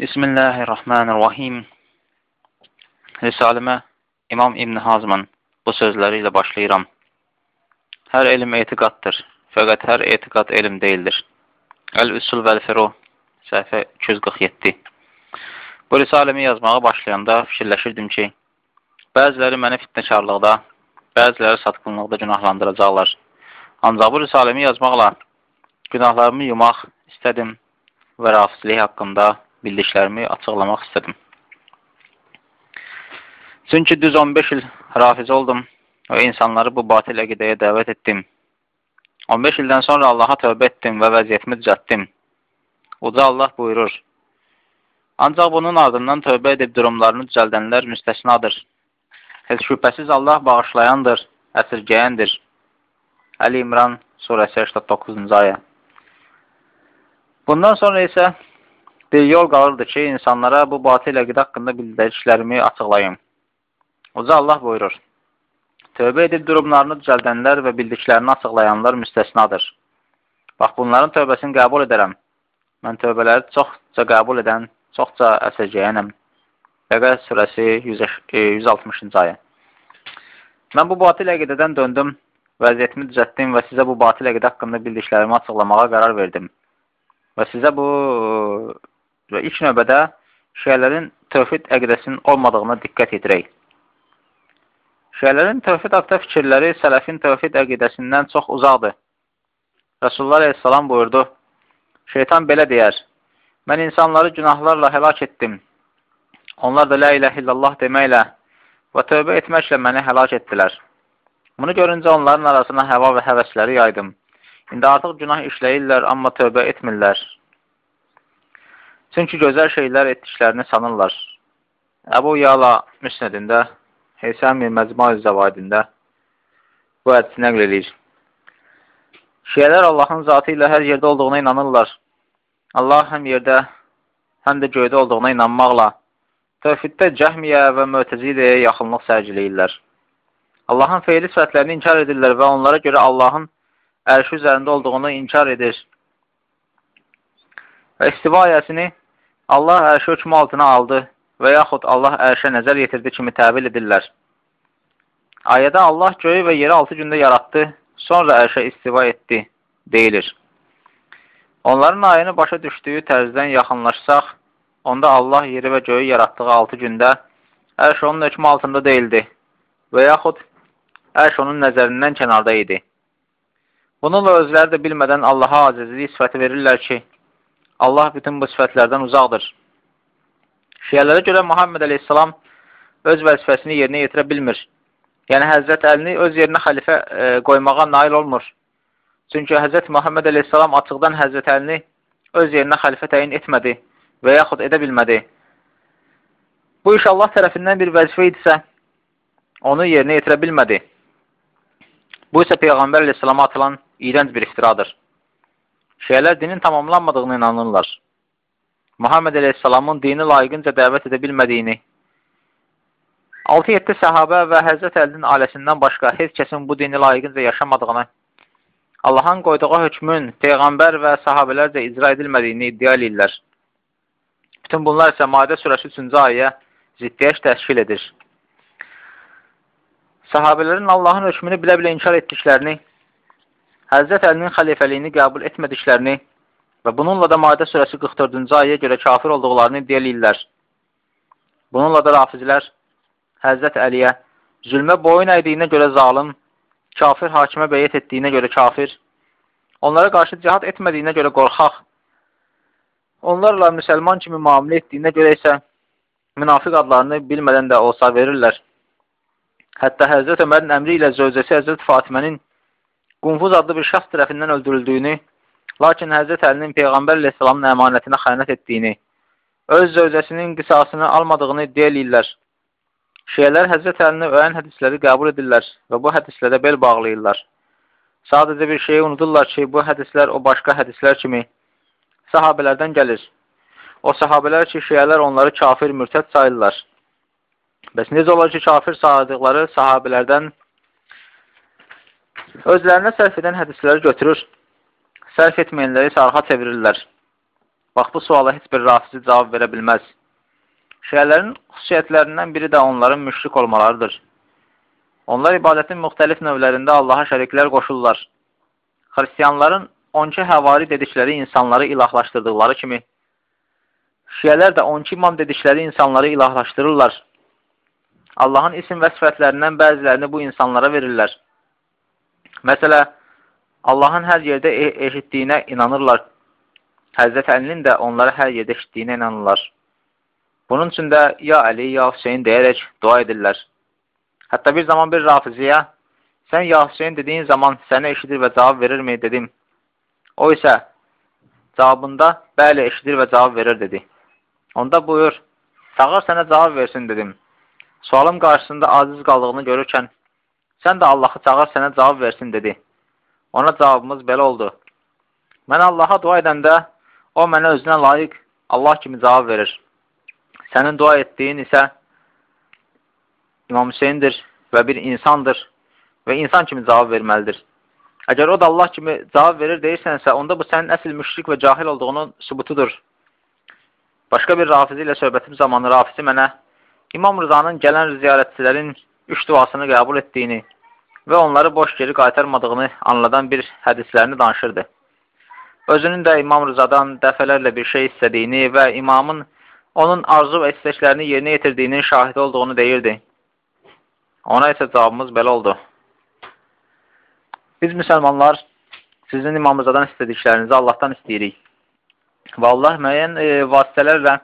Bismillahirrahmanirrahim. Risalimə İmam İbn Hazman bu sözləri ilə başlayıram. Hər elm etiqaddır, fəqət hər etiqad elm deyildir. Əl-Üsul vəl-Firu, səhifə 247. Bu risaləmi yazmağa başlayanda fikirləşirdim ki, bəziləri məni fitnəkarlıqda, bəziləri satqınlıqda günahlandıracaqlar. Ancaq bu risaləmi yazmaqla günahlarımı yumaq istədim və rafizlik haqqında bildiklərimi açıqlamaq istədim. Çünki düz 15 il rafiz oldum və insanları bu batil əqidəyə dəvət etdim. 15 ildən sonra Allaha tövbə etdim və vəziyyətimi düzəltdim. Uca Allah buyurur, Ancaq bunun ardından tövbə edib durumlarını düzəldənlər müstəsnadır. Heç şübhəsiz Allah bağışlayandır, əsirgəyəndir. Əli İmran surəsi 89-cu ayə. Bundan sonra isə bir yol qalırdı ki, insanlara bu batil əqidə haqqında bildiklərimi açıqlayım. Uca Allah buyurur, Tövbə edib durumlarını düzəldənlər və bildiklərini açıqlayanlar müstəsnadır. Bax, bunların tövbəsini qəbul edərəm. Mən tövbələri çoxca qəbul edən, çoxca əsəcəyənəm. Bəqər surəsi 160-cı ayə. Mən bu batil əqidədən döndüm, vəziyyətimi düzəltdim və sizə bu batil əqidə haqqında bildiklərimi açıqlamağa qərar verdim. Və sizə bu Və ilk növbədə şiələrin tövhid əqidəsinin olmadığına diqqət yetirək. Şiələrin tövhid haqda fikirləri sələfin tövhid əqidəsindən çox uzaqdır. Rasulullah Aleyhisselam buyurdu, şeytan belə deyər, mən insanları günahlarla həlak etdim. Onlar da lə ilə illallah deməklə və tövbə etməklə məni həlak etdilər. Bunu görüncə onların arasına həva və həvəsləri yaydım. İndi artıq günah işləyirlər, amma tövbə etmirlər. Çünki gözəl şeylər etdiklərini sanırlar. Əbu Yala müsnədində, Heysəmi Məcmuəz Zəvadində bu hədisi nəql edir. Şiyələr Allahın zatı ilə hər yerdə olduğuna inanırlar. Allah həm yerdə, həm də göydə olduğuna inanmaqla tövhiddə cəhmiyə və mötəziləyə yaxınlıq sərgiləyirlər. Allahın feyli sifətlərini inkar edirlər və onlara görə Allahın ərşi üzərində olduğunu inkar edir. Və istiva ayəsini Allah ərşi hökmü altına aldı və yaxud Allah ərşə nəzər yetirdi kimi təvil edirlər. Ayədə Allah göyü və yeri 6 gündə yaratdı, sonra ərşə istiva etdi, deyilir. Onların ayəni başa düşdüyü tərzdən yaxınlaşsaq, onda Allah yeri və göyü yaratdığı 6 gündə ərş onun hökmü altında deyildi və yaxud ərş onun nəzərindən kənarda idi. Bununla özləri də bilmədən Allaha acizlik sifəti verirlər ki, Allah bütün bu sifətlərdən uzaqdır. Şiələrə görə Muhammed əleyhissalam öz vəzifəsini yerinə yetirə bilmir. Yəni, Həzrət Əlini öz yerinə xəlifə e, qoymağa nail olmur. Çünki Həzrət Muhammed əleyhissalam açıqdan Həzrət Əlini öz yerinə xəlifə təyin etmədi və yaxud edə bilmədi. Bu iş Allah tərəfindən bir vəzifə idisə, onu yerinə yetirə bilmədi. Bu isə Peyğəmbər əleyhissalama atılan iyrənc bir iftiradır. Şiələr dinin tamamlanmadığını inanırlar. Muhammed Aleyhisselamın dini layiqincə dəvət edə bilmədiyini, 6-7 səhabə və Həzrət Əlinin ailəsindən başqa heç kəsin bu dini layiqincə yaşamadığını, Allahın qoyduğu hökmün Peyğəmbər və sahabələrcə icra edilmədiyini iddia edirlər. Bütün bunlar isə Madə surəsi 3-cü ayə ziddiyyəş təşkil edir. Sahabələrin Allahın hökmünü bilə-bilə inkar etdiklərini, Həzrət Əlinin xəlifəliyini qəbul etmədiklərini və bununla da Madə surəsi 44-cü ayəyə görə kafir olduqlarını iddia edirlər. Bununla da rafizlər Həzrət Əliyə zülmə boyun əydiyinə görə zalim, kafir hakimə beyyət etdiyinə görə kafir, onlara qarşı cihad etmədiyinə görə qorxaq, onlarla müsəlman kimi müamilə etdiyinə görə isə münafiq adlarını bilmədən də olsa verirlər. Hətta Həzrət Ömərin əmri ilə zövcəsi Həzrət Fatimənin Qunfuz adlı bir şəxs tərəfindən öldürüldüyünü, lakin Həzrət Əlinin Peyğəmbər əleyhissalamın əmanətinə xəyanət etdiyini, öz zövcəsinin qisasını almadığını iddia eləyirlər. Şiyələr Həzrət Əlini öyən hədisləri qəbul edirlər və bu hədislərə bel bağlayırlar. Sadəcə bir şeyi unudurlar ki, bu hədislər o başqa hədislər kimi sahabələrdən gəlir. O sahabələr ki, şiyələr onları kafir, mürtəd sayırlar. Bəs necə olar ki, kafir saydıqları sahabələrdən Özlərinə sərf edən hədisləri götürür, sərf etməyənləri isə arxa çevirirlər. Bax, bu suala heç bir rafizi cavab verə bilməz. Şiələrin xüsusiyyətlərindən biri də onların müşrik olmalarıdır. Onlar ibadətin müxtəlif növlərində Allaha şəriklər qoşurlar. Xristiyanların 12 həvari dedikləri insanları ilahlaşdırdıqları kimi, şiyələr də 12 imam dedikləri insanları ilahlaşdırırlar. Allahın isim və sifətlərindən bəzilərini bu insanlara verirlər. Məsələ, Allahın hər yerdə e eşitdiyinə inanırlar. Həzrət Əlinin də onlara hər yerdə eşitdiyinə inanırlar. Bunun üçün də ya Əli, ya Hüseyin deyərək dua edirlər. Hətta bir zaman bir rafiziyə, sən ya Hüseyin dediyin zaman səni eşidir və cavab verirmi, dedim. O isə cavabında, bəli, eşidir və cavab verir, dedi. Onda buyur, çağır sənə cavab versin, dedim. Sualım qarşısında aziz qaldığını görürkən, sən də Allahı çağır sənə cavab versin, dedi. Ona cavabımız belə oldu. Mən Allaha dua edəndə, o mənə özünə layiq Allah kimi cavab verir. Sənin dua etdiyin isə İmam Hüseyndir və bir insandır və insan kimi cavab verməlidir. Əgər o da Allah kimi cavab verir deyirsənsə, onda bu sənin əsl müşrik və cahil olduğunun sübutudur. Başqa bir rafizi ilə söhbətim zamanı rafizi mənə İmam Rızanın gələn ziyarətçilərin üç duasını qəbul etdiyini və onları boş geri qaytarmadığını anladan bir hədislərini danışırdı. Özünün də İmam Rızadan dəfələrlə bir şey istədiyini və imamın onun arzu və istəklərini yerinə yetirdiyinin şahidi olduğunu deyirdi. Ona isə cavabımız belə oldu. Biz müsəlmanlar sizin imamımızadan istədiklərinizi Allahdan istəyirik. Və Allah müəyyən e, vasitələrlə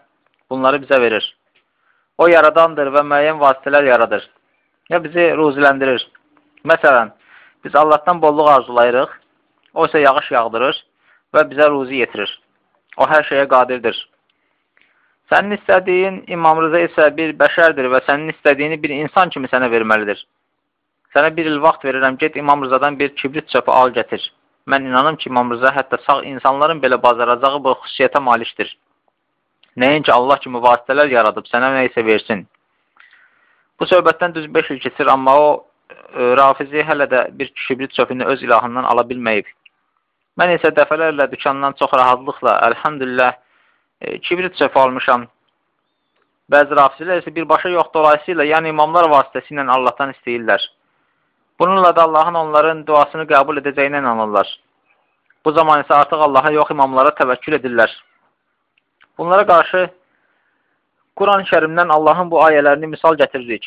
bunları bizə verir. O yaradandır və müəyyən vasitələr yaradır. Ya bizi ruziləndirir. Məsələn, biz Allahdan bolluq arzulayırıq, o isə yağış yağdırır və bizə ruzi yetirir. O hər şeyə qadirdir. Sənin istədiyin İmam Rıza isə bir bəşərdir və sənin istədiyini bir insan kimi sənə verməlidir. Sənə bir il vaxt verirəm, get İmam Rızadan bir kibrit çöpü al gətir. Mən inanım ki, İmam Rıza hətta sağ insanların belə bazaracağı bu xüsusiyyətə malikdir. Nəinki Allah kimi vasitələr yaradıb, sənə nə isə versin. Bu söhbətdən düz 5 il keçir, amma o Rafizi hələ də bir kibrit çöpünü öz ilahından ala bilməyib. Mən isə dəfələrlə dükandan çox rahatlıqla, əlhəmdülillah, e, kibrit çöpü almışam. Bəzi rafizlər isə birbaşa yox dolayısıyla, yəni imamlar vasitəsilə Allahdan istəyirlər. Bununla da Allahın onların duasını qəbul edəcəyinə inanırlar. Bu zaman isə artıq Allaha yox imamlara təvəkkül edirlər. Bunlara qarşı Quran-ı kərimdən Allahın bu ayələrini misal gətiririk.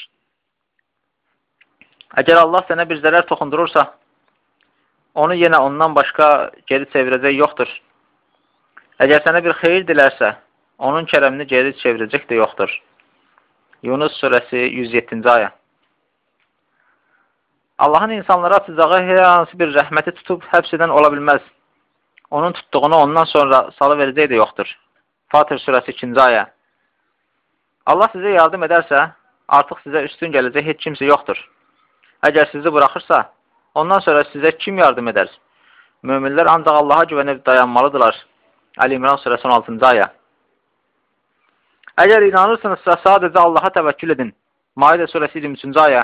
Əgər Allah sənə bir zərər toxundurursa, onu yenə ondan başqa geri çevirəcək yoxdur. Əgər sənə bir xeyir dilərsə, onun kərəmini geri çevirəcək də yoxdur. Yunus surəsi 107-ci ayə. Allahın insanlara atacağı hər hansı bir rəhməti tutub həbs edən ola bilməz. Onun tutduğunu ondan sonra salı verəcək də yoxdur. Fatır surəsi 2-ci ayə. Allah sizə yardım edərsə, artıq sizə üstün gələcək heç kimsə yoxdur. Əgər sizi buraxırsa, ondan sonra sizə kim yardım edər? Möminlər ancaq Allaha güvənib dayanmalıdırlar. Əli İmran surəsi 16-cı ayə. Əgər inanırsınızsa, sadəcə Allaha təvəkkül edin. Maidə surəsi 23-cü ayə.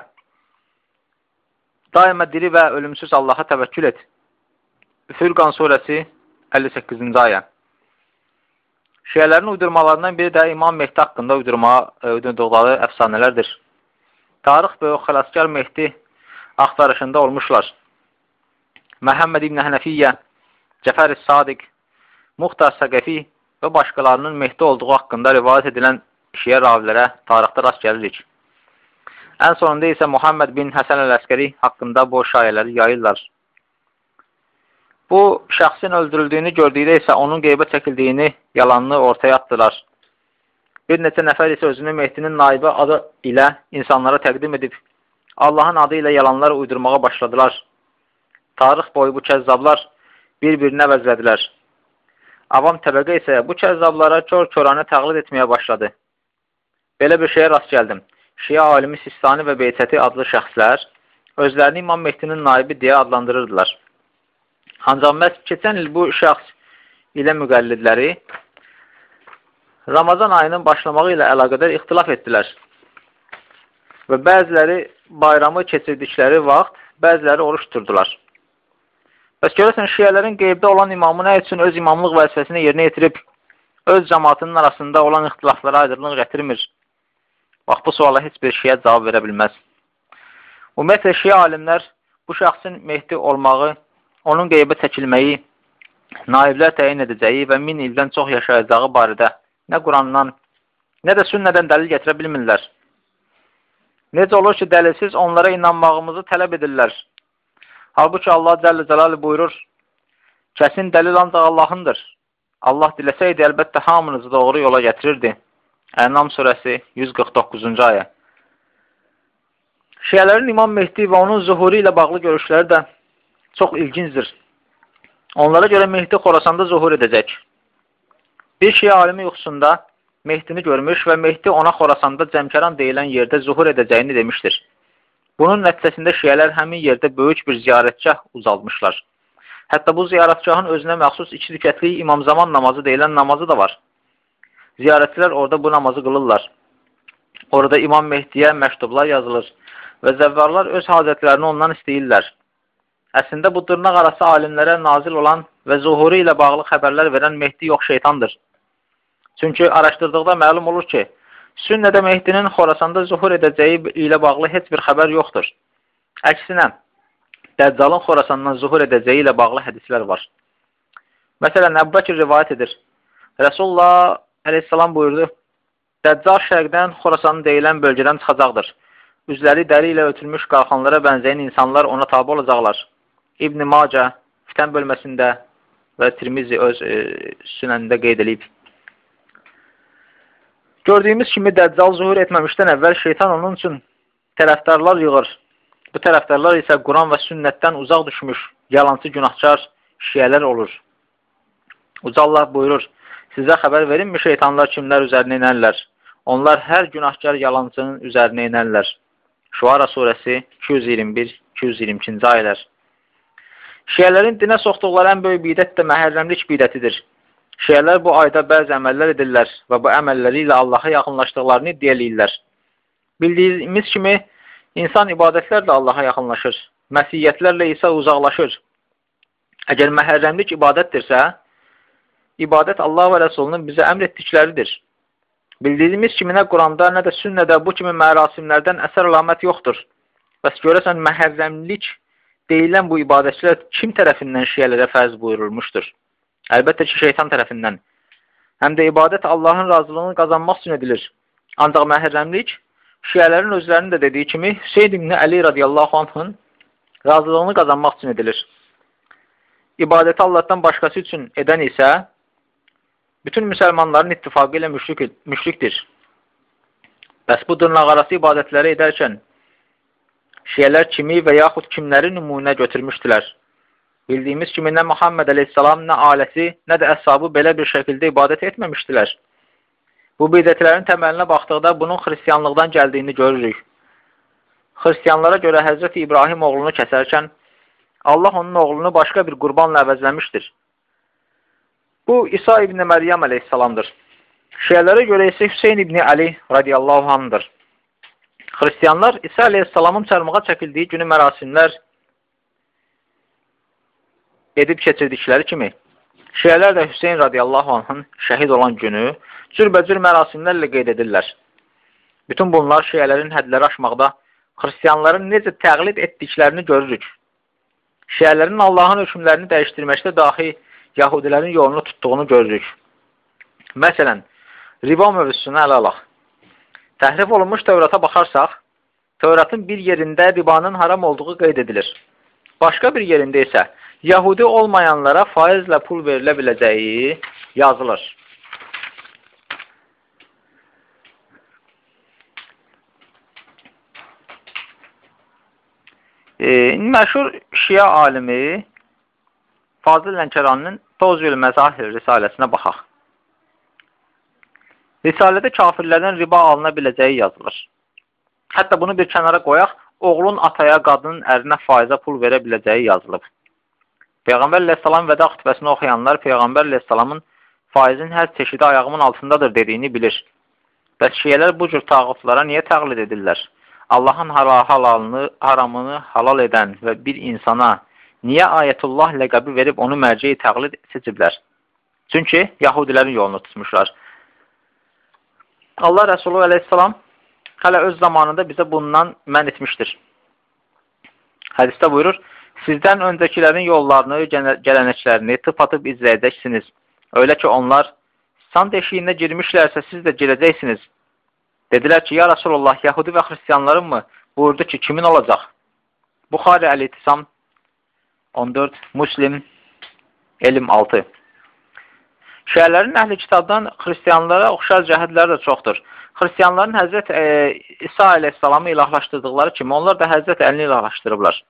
Daima diri və ölümsüz Allaha təvəkkül et. Fürqan surəsi 58-ci ayə. Şiələrin uydurmalarından biri də İmam Mehdi haqqında uydurmağa e, uydurduqları əfsanələrdir. Tarix böyük xəlaskar Mehdi axtarışında olmuşlar. Məhəmməd İbn Hənəfiyyə, Cəfər-i Sadiq, Muxtar Səqəfi və başqalarının Mehdi olduğu haqqında rivayət edilən şiə ravilərə tarixdə rast gəlirik. Ən sonunda isə Muhammed bin Həsən əl-Əskəri haqqında bu şayələri yayırlar. Bu, şəxsin öldürüldüyünü gördükdə isə onun qeybə çəkildiyini, yalanını ortaya atdılar. Bir neçə nəfər isə özünü Mehdinin naibi adı ilə insanlara təqdim edib, Allahın adı ilə yalanlar uydurmağa başladılar. Tarix boyu bu kəzzablar bir-birinə vəzlədilər. Avam təbəqə isə bu kəzzablara kör-köranə təqlid etməyə başladı. Belə bir şeyə rast gəldim. Şiə alimi Sistani və Beytəti adlı şəxslər özlərini İmam Mehdinin naibi deyə adlandırırdılar. Ancaq məhz keçən il bu şəxs ilə müqəllidləri Ramazan ayının başlamağı ilə əlaqədar ixtilaf etdilər. Və bəziləri bayramı keçirdikləri vaxt, bəziləri oruç tuturdular. Bəs görəsən şiələrin qeybdə olan imamı nə üçün öz imamlıq vəzifəsini yerinə yetirib öz cəmatının arasında olan ixtilaflara aydırlıq gətirmir. Bax, bu suala heç bir şeyə cavab verə bilməz. Ümumiyyətlə, şiə alimlər bu şəxsin Mehdi olmağı, onun qeybə çəkilməyi, naiblər təyin edəcəyi və min ildən çox yaşayacağı barədə nə Qurandan, nə də sünnədən dəlil gətirə bilmirlər. Necə olur ki, dəlilsiz onlara inanmağımızı tələb edirlər. Halbuki Allah Cəllə Cəlalı buyurur, kəsin dəlil ancaq Allahındır. Allah diləsəydi, əlbəttə hamınızı doğru yola gətirirdi. Ənam surəsi 149-cu ayə. Şiyələrin İmam Mehdi və onun zuhuru ilə bağlı görüşləri də çox ilgincdir. Onlara görə Mehdi Xorasanda zuhur edəcək. Bir şiə alimi yuxusunda Mehdini görmüş və Mehdi ona Xorasanda Cəmkəran deyilən yerdə zuhur edəcəyini demişdir. Bunun nəticəsində şiələr həmin yerdə böyük bir ziyarətgah uzalmışlar. Hətta bu ziyarətgahın özünə məxsus iki rükətli imamzaman namazı deyilən namazı da var. Ziyarətçilər orada bu namazı qılırlar. Orada İmam Mehdiyə məktublar yazılır və zəvvarlar öz hacətlərini ondan istəyirlər. Əslində bu dırnaq arası alimlərə nazil olan və zuhuru ilə bağlı xəbərlər verən Mehdi yox şeytandır. Çünki araşdırdıqda məlum olur ki, sünnədə Mehdinin Xorasanda zuhur edəcəyi ilə bağlı heç bir xəbər yoxdur. Əksinə, Dəccalın Xorasandan zuhur edəcəyi ilə bağlı hədislər var. Məsələn, Əbu Bəkir rivayət edir. Resulullah əleyhissalam buyurdu, Dəccal şərqdən Xorasanın deyilən bölgədən çıxacaqdır. Üzləri dəri ilə ötülmüş qalxanlara bənzəyən insanlar ona tabi olacaqlar. İbn-i Macə fitən bölməsində və Tirmizi öz e, sünənində qeyd edib. Gördüyümüz kimi Dəccal zuhur etməmişdən əvvəl şeytan onun üçün tərəfdarlar yığır Bu tərəfdarlar isə Quran və sünnətdən uzaq düşmüş, yalancı günahkar şiyələr olur. Uca Allah buyurur, sizə xəbər verinmi şeytanlar kimlər üzərinə inərlər? Onlar hər günahkar yalancının üzərinə inərlər. Şuara surəsi 221-222-ci ayələr. Şiyələrin dinə soxduqları ən böyük bidət də məhərrəmlik bidətidir. Şiyələr bu ayda bəzi əməllər edirlər və bu əməlləri ilə Allaha yaxınlaşdıqlarını iddia edirlər. Bildiyimiz kimi, İnsan ibadətlərlə Allaha yaxınlaşır, məsiyyətlərlə isə uzaqlaşır. Əgər məhərrəmlik ibadətdirsə, ibadət Allah və Rəsulunun bizə əmr etdikləridir. Bildiyimiz kimi nə Quranda, nə də sünnədə bu kimi mərasimlərdən əsər əlamət yoxdur. Bəs görəsən məhərrəmlik deyilən bu ibadətçilər kim tərəfindən şiyələrə fərz buyurulmuşdur? Əlbəttə ki, şeytan tərəfindən. Həm də ibadət Allahın razılığını qazanmaq üçün edilir. Ancaq məhərrəmlik Şiələrin özlərinin də dediyi kimi Hüseyd ibn Əli radiyallahu anhın razılığını qazanmaq üçün edilir. İbadəti Allahdan başqası üçün edən isə bütün müsəlmanların ittifaqı ilə müşrik, müşrikdir. Bəs bu dırnaqarası ibadətləri edərkən şiyələr kimi və yaxud kimləri nümunə götürmüşdülər. Bildiyimiz kimi nə Muhammed əleyhissalam, nə ailəsi, nə də əshabı belə bir şəkildə ibadət etməmişdilər. Bu bidətlərin təməlinə baxdıqda bunun xristiyanlıqdan gəldiyini görürük. Xristiyanlara görə Həzrət İbrahim oğlunu kəsərkən Allah onun oğlunu başqa bir qurbanla əvəzləmişdir. Bu İsa ibn Məryəm əleyhissalamdır. Şiələrə görə isə Hüseyn ibn Əli radiyallahu anhdır. Xristiyanlar İsa əleyhissalamın çarmığa çəkildiyi günü mərasimlər edib keçirdikləri kimi Şiələr də Hüseyn radiyallahu anhın şəhid olan günü cürbəcür mərasimlərlə qeyd edirlər. Bütün bunlar şiələrin hədləri aşmaqda xristiyanların necə təqlid etdiklərini görürük. Şiələrin Allahın hökmlərini dəyişdirməkdə dahi yahudilərin yolunu tutduğunu görürük. Məsələn, riba mövzusunu ələ alaq. Təhrif olunmuş Tövrata baxarsaq, Tövratın bir yerində ribanın haram olduğu qeyd edilir. Başqa bir yerində isə Yahudi olmayanlara faizlə pul verilə biləcəyi yazılır. E, məşhur şia alimi Fazıl Lənkəranın Tozül Məzahir risaləsinə baxaq. Risalədə kafirlərdən riba alına biləcəyi yazılır. Hətta bunu bir kənara qoyaq, oğlun ataya, qadının ərinə faizə pul verə biləcəyi yazılıb. Peyğəmbər əleyhissalam vəda xütbəsini oxuyanlar Peyğəmbər əleyhissalamın faizin hər çeşidi ayağımın altındadır dediyini bilir. Bəs şiyələr bu cür tağutlara niyə təqlid edirlər? Allahın halalını, haramını halal edən və bir insana niyə ayətullah ləqəbi verib onu mərciyi təqlid seçiblər? Çünki yahudilərin yolunu tutmuşlar. Allah Rəsulü əleyhissalam hələ öz zamanında bizə bundan mən etmişdir. Hədisdə buyurur, sizdən öncəkilərin yollarını, gələnəklərini tıp-atıb izləyəcəksiniz. Öyle ki onlar san deşiyində girmişlərsə siz də girəcəksiniz. Dedilər ki, ya Rasulullah, Yahudi və Xristiyanların mı? Buyurdu ki, kimin olacaq? Buxari Əl-İtisam 14, Muslim Elm 6 Şiələrin əhli kitabdan xristiyanlara oxşar cəhədləri də çoxdur. Xristiyanların Həzrət e, İsa əleyhissalamı ilahlaşdırdıqları kimi onlar da Həzrət Əlini ilahlaşdırıblar.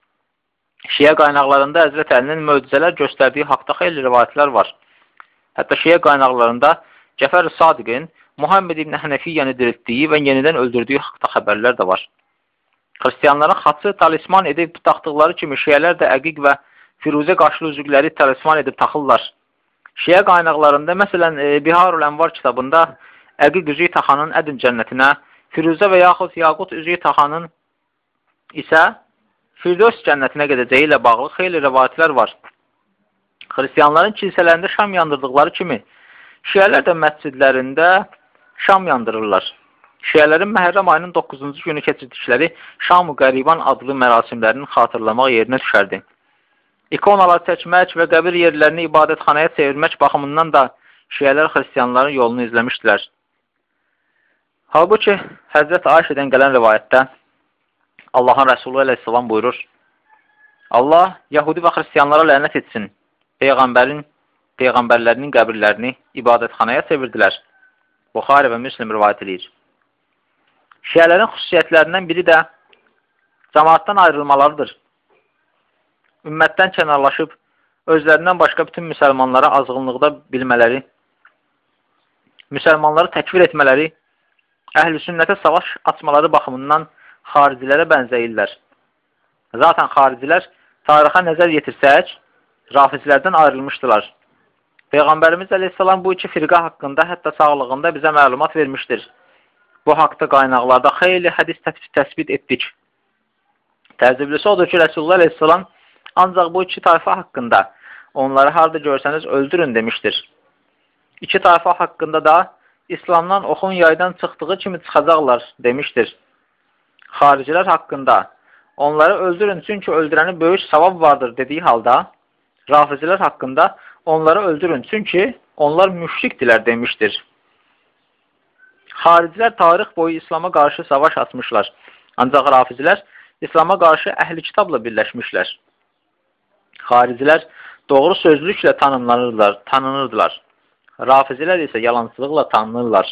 Şiə qaynaqlarında Həzrət Əlinin möcüzələr göstərdiyi haqda xeyli rivayətlər var. Hətta şiə qaynaqlarında Cəfər Sadiqin Muhammed ibn Hənəfiyyəni diriltdiyi və yenidən öldürdüyü haqda xəbərlər də var. Xristiyanların xaçı talisman edib taxdıqları kimi şiələr də əqiq və firuzə qaşlı üzükləri talisman edib taxırlar. Şiə qaynaqlarında, məsələn, e, Biharul Ənvar kitabında əqiq üzüyü taxanın ədin cənnətinə, firuzə və yaxud yaqut üzüyü taxanın isə Firdevs cənnətinə gedəcəyi ilə bağlı xeyli rəvayətlər var. Xristiyanların kilsələrində şam yandırdıqları kimi, şiələr də məscidlərində şam yandırırlar. Şiələrin Məhərrəm ayının 9-cu günü keçirdikləri Şam-ı Qəriban adlı mərasimlərini xatırlamaq yerinə düşərdi. İkonalar çəkmək və qəbir yerlərini ibadətxanaya çevirmək baxımından da şiələr xristiyanların yolunu izləmişdilər. Halbuki Həzrət Ayşədən gələn rivayətdə Allahın Rəsulu əleyhissalam buyurur, Allah Yahudi və xristiyanlara lənət etsin, Peyğəmbərin, Peyğəmbərlərinin qəbirlərini ibadətxanaya çevirdilər. Buxari və Müslim rivayət edir. Şiələrin xüsusiyyətlərindən biri də cəmaatdan ayrılmalarıdır ümmətdən kənarlaşıb, özlərindən başqa bütün müsəlmanlara azğınlıqda bilmələri, müsəlmanları təkvir etmələri, əhl-i savaş açmaları baxımından xaricilərə bənzəyirlər. Zaten xaricilər tarixə nəzər yetirsək, rafizlərdən ayrılmışdılar. Peyğəmbərimiz əleyhissalam bu iki firqə haqqında, hətta sağlığında bizə məlumat vermişdir. Bu haqda qaynaqlarda xeyli hədis təsbit etdik. Təzziblisi odur ki, Rəsulullah əleyhissalam Ancaq bu iki tayfa haqqında onları harada görsəniz öldürün demişdir. İki tayfa haqqında da İslamdan oxun yaydan çıxdığı kimi çıxacaqlar demişdir. Xaricilər haqqında onları öldürün çünki öldürəni böyük savab vardır dediyi halda rafizilər haqqında onları öldürün çünki onlar müşrikdirlər demişdir. Xaricilər tarix boyu İslama qarşı savaş açmışlar. Ancaq rafizilər İslama qarşı əhli kitabla birləşmişlər. Xaricilər doğru sözlüklə tanımlanırlar, tanınırdılar. Rafizilər isə yalancılıqla tanınırlar.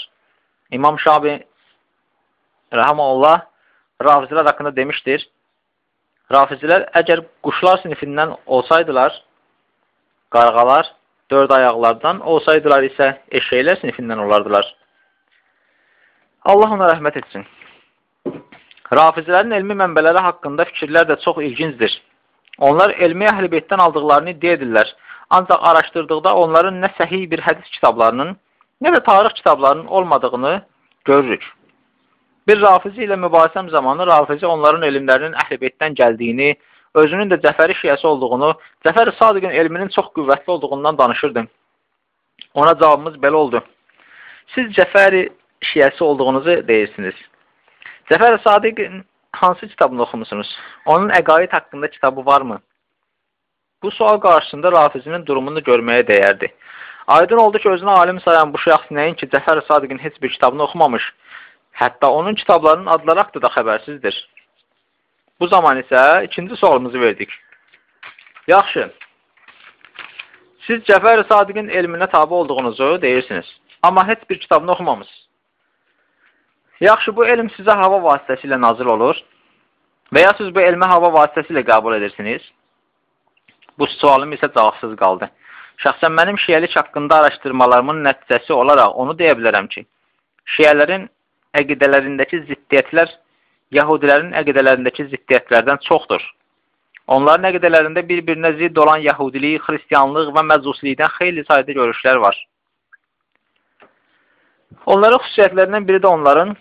İmam Şabi rəhməllah Rafizilər haqqında demişdir. Rafizilər əgər quşlar sinifindən olsaydılar, qarğalar dörd ayaqlardan olsaydılar isə eşəklər sinifindən olardılar. Allah ona rəhmət etsin. Rafizlərin elmi mənbələri haqqında fikirlər də çox ilgincdir. Onlar elmi əhl-i beytdən aldıqlarını iddia edirlər. Ancaq araşdırdıqda onların nə səhih bir hədis kitablarının, nə də tarix kitablarının olmadığını görürük. Bir rafizi ilə mübahisəm zamanı rafizi onların elmlərinin əhl-i beytdən gəldiyini, özünün də Cəfəri şiyəsi olduğunu, Cəfəri Sadiqin elminin çox qüvvətli olduğundan danışırdı. Ona cavabımız belə oldu. Siz Cəfəri şiyəsi olduğunuzu deyirsiniz. Cəfəri Sadiqin hansı kitabını oxumusunuz? Onun əqaid haqqında kitabı varmı? Bu sual qarşısında Rafizinin durumunu görməyə dəyərdi. Aydın oldu ki, özünü alim sayan bu şəxs nəinki Cəfər Sadiqin heç bir kitabını oxumamış, hətta onun kitablarının adları haqqında da xəbərsizdir. Bu zaman isə ikinci sualımızı verdik. Yaxşı, siz Cəfər Sadiqin elminə tabi olduğunuzu deyirsiniz, amma heç bir kitabını oxumamısınız. Yaxşı, bu elm sizə hava vasitəsilə nazil olur və ya siz bu elmi hava vasitəsilə qəbul edirsiniz? Bu sualım isə cavabsız qaldı. Şəxsən mənim şiəlik haqqında araşdırmalarımın nəticəsi olaraq onu deyə bilərəm ki, şiələrin əqidələrindəki ziddiyyətlər Yahudilərin əqidələrindəki ziddiyyətlərdən çoxdur. Onların əqidələrində bir-birinə zidd olan Yahudilik, Xristiyanlıq və Məzuslikdən xeyli sayda görüşlər var. Onların xüsusiyyətlərindən biri də onların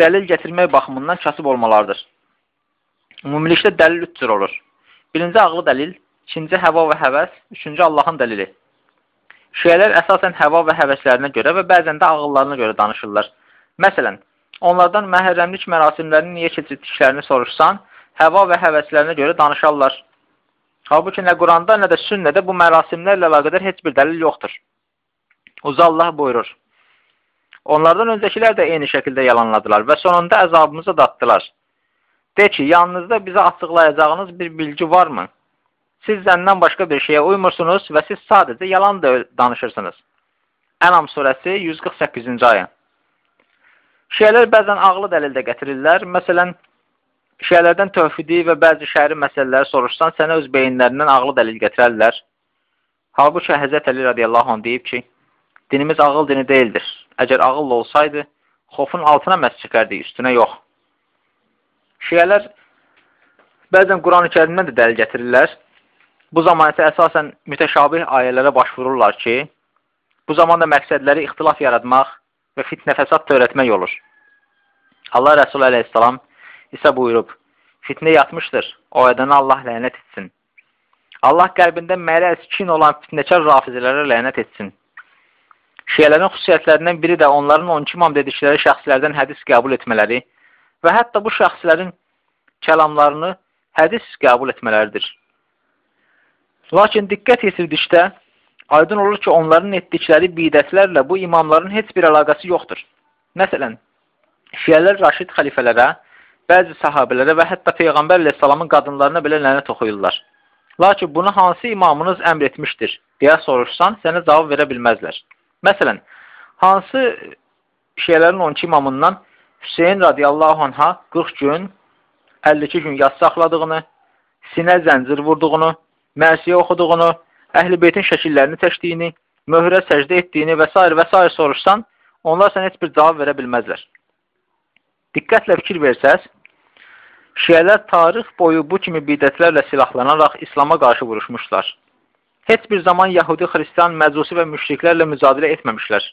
dəlil gətirmək baxımından kasıb olmalarıdır. Ümumilikdə dəlil üç cür olur. Birinci ağlı dəlil, ikinci həva və həvəs, üçüncü Allahın dəlili. Şiələr əsasən həva və həvəslərinə görə və bəzən də ağıllarına görə danışırlar. Məsələn, onlardan məhərrəmlik mərasimlərini niyə keçirdiklərini soruşsan, həva və həvəslərinə görə danışarlar. Halbuki nə Quranda, nə də sünnədə bu mərasimlərlə əlaqədar heç bir dəlil yoxdur. Uza Allah buyurur. Onlardan öncəkilər də eyni şəkildə yalanladılar və sonunda əzabımızı datdılar. De ki, yanınızda bizə açıqlayacağınız bir bilgi varmı? Siz zəndən başqa bir şeyə uymursunuz və siz sadəcə yalan da danışırsınız. Ənam surəsi 148-ci ayə. Şiələr bəzən ağlı dəlil də gətirirlər. Məsələn, şiələrdən tövhidi və bəzi şəhəri məsələləri soruşsan, sənə öz beyinlərindən ağlı dəlil gətirərlər. Halbuki Həzrət Əli radiyallahu anh deyib ki, dinimiz ağıl dini deyildir. Əgər ağıl olsaydı, xofun altına məhz çıxərdi, üstünə yox. Şiələr bəzən Quran-ı kərimdən də dəlil gətirirlər. Bu zaman isə əsasən mütəşabih ayələrə başvururlar ki, bu zamanda məqsədləri ixtilaf yaratmaq və fitnə fəsad törətmək olur. Allah Rəsulü əleyhissalam isə buyurub, fitnə yatmışdır, o edənə Allah lənət etsin. Allah qəlbində mərəz, kin olan fitnəkar rafizələrə lənət etsin. Şiyələrin xüsusiyyətlərindən biri də onların 12 imam dedikləri şəxslərdən hədis qəbul etmələri və hətta bu şəxslərin kəlamlarını hədis qəbul etmələridir. Lakin diqqət yetirdikdə aydın olur ki, onların etdikləri bidətlərlə bu imamların heç bir əlaqəsi yoxdur. Məsələn, şiyələr Raşid xəlifələrə, bəzi sahabələrə və hətta Peyğəmbər əleyhissalamın qadınlarına belə lənət oxuyurlar. Lakin bunu hansı imamınız əmr etmişdir deyə soruşsan, sənə cavab verə bilməzlər. Məsələn, hansı şiyələrin 12 imamından Hüseyin radiyallahu anha 40 gün, 52 gün yas saxladığını, sinə zəncir vurduğunu, məsiyə oxuduğunu, əhl-i beytin şəkillərini çəkdiyini, möhrə səcdə etdiyini və s. və s. soruşsan, onlar sənə heç bir cavab verə bilməzlər. Diqqətlə fikir versəz, şiyələr tarix boyu bu kimi bidətlərlə silahlanaraq İslama qarşı vuruşmuşlar. Heç bir zaman Yahudi, Xristiyan, məcusi və müşriklərlə mücadilə etməmişlər.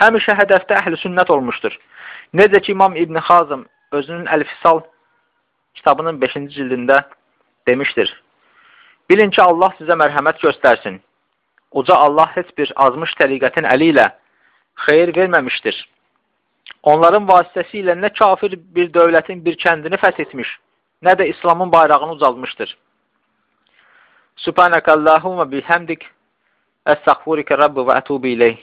Həmişə hədəfdə əhl-i sünnət olmuşdur. Necə ki, İmam İbn Xazım özünün Əl-Fisal kitabının 5-ci cildində demişdir. Bilin ki, Allah sizə mərhəmət göstərsin. Uca Allah heç bir azmış təriqətin əli ilə xeyir verməmişdir. Onların vasitəsilə nə kafir bir dövlətin bir kəndini fəth etmiş, nə də İslamın bayrağını ucalmışdır. Subhanəkəllahumə bihəmdik, əstəxfurikə Rabbi və ətubu ileyh.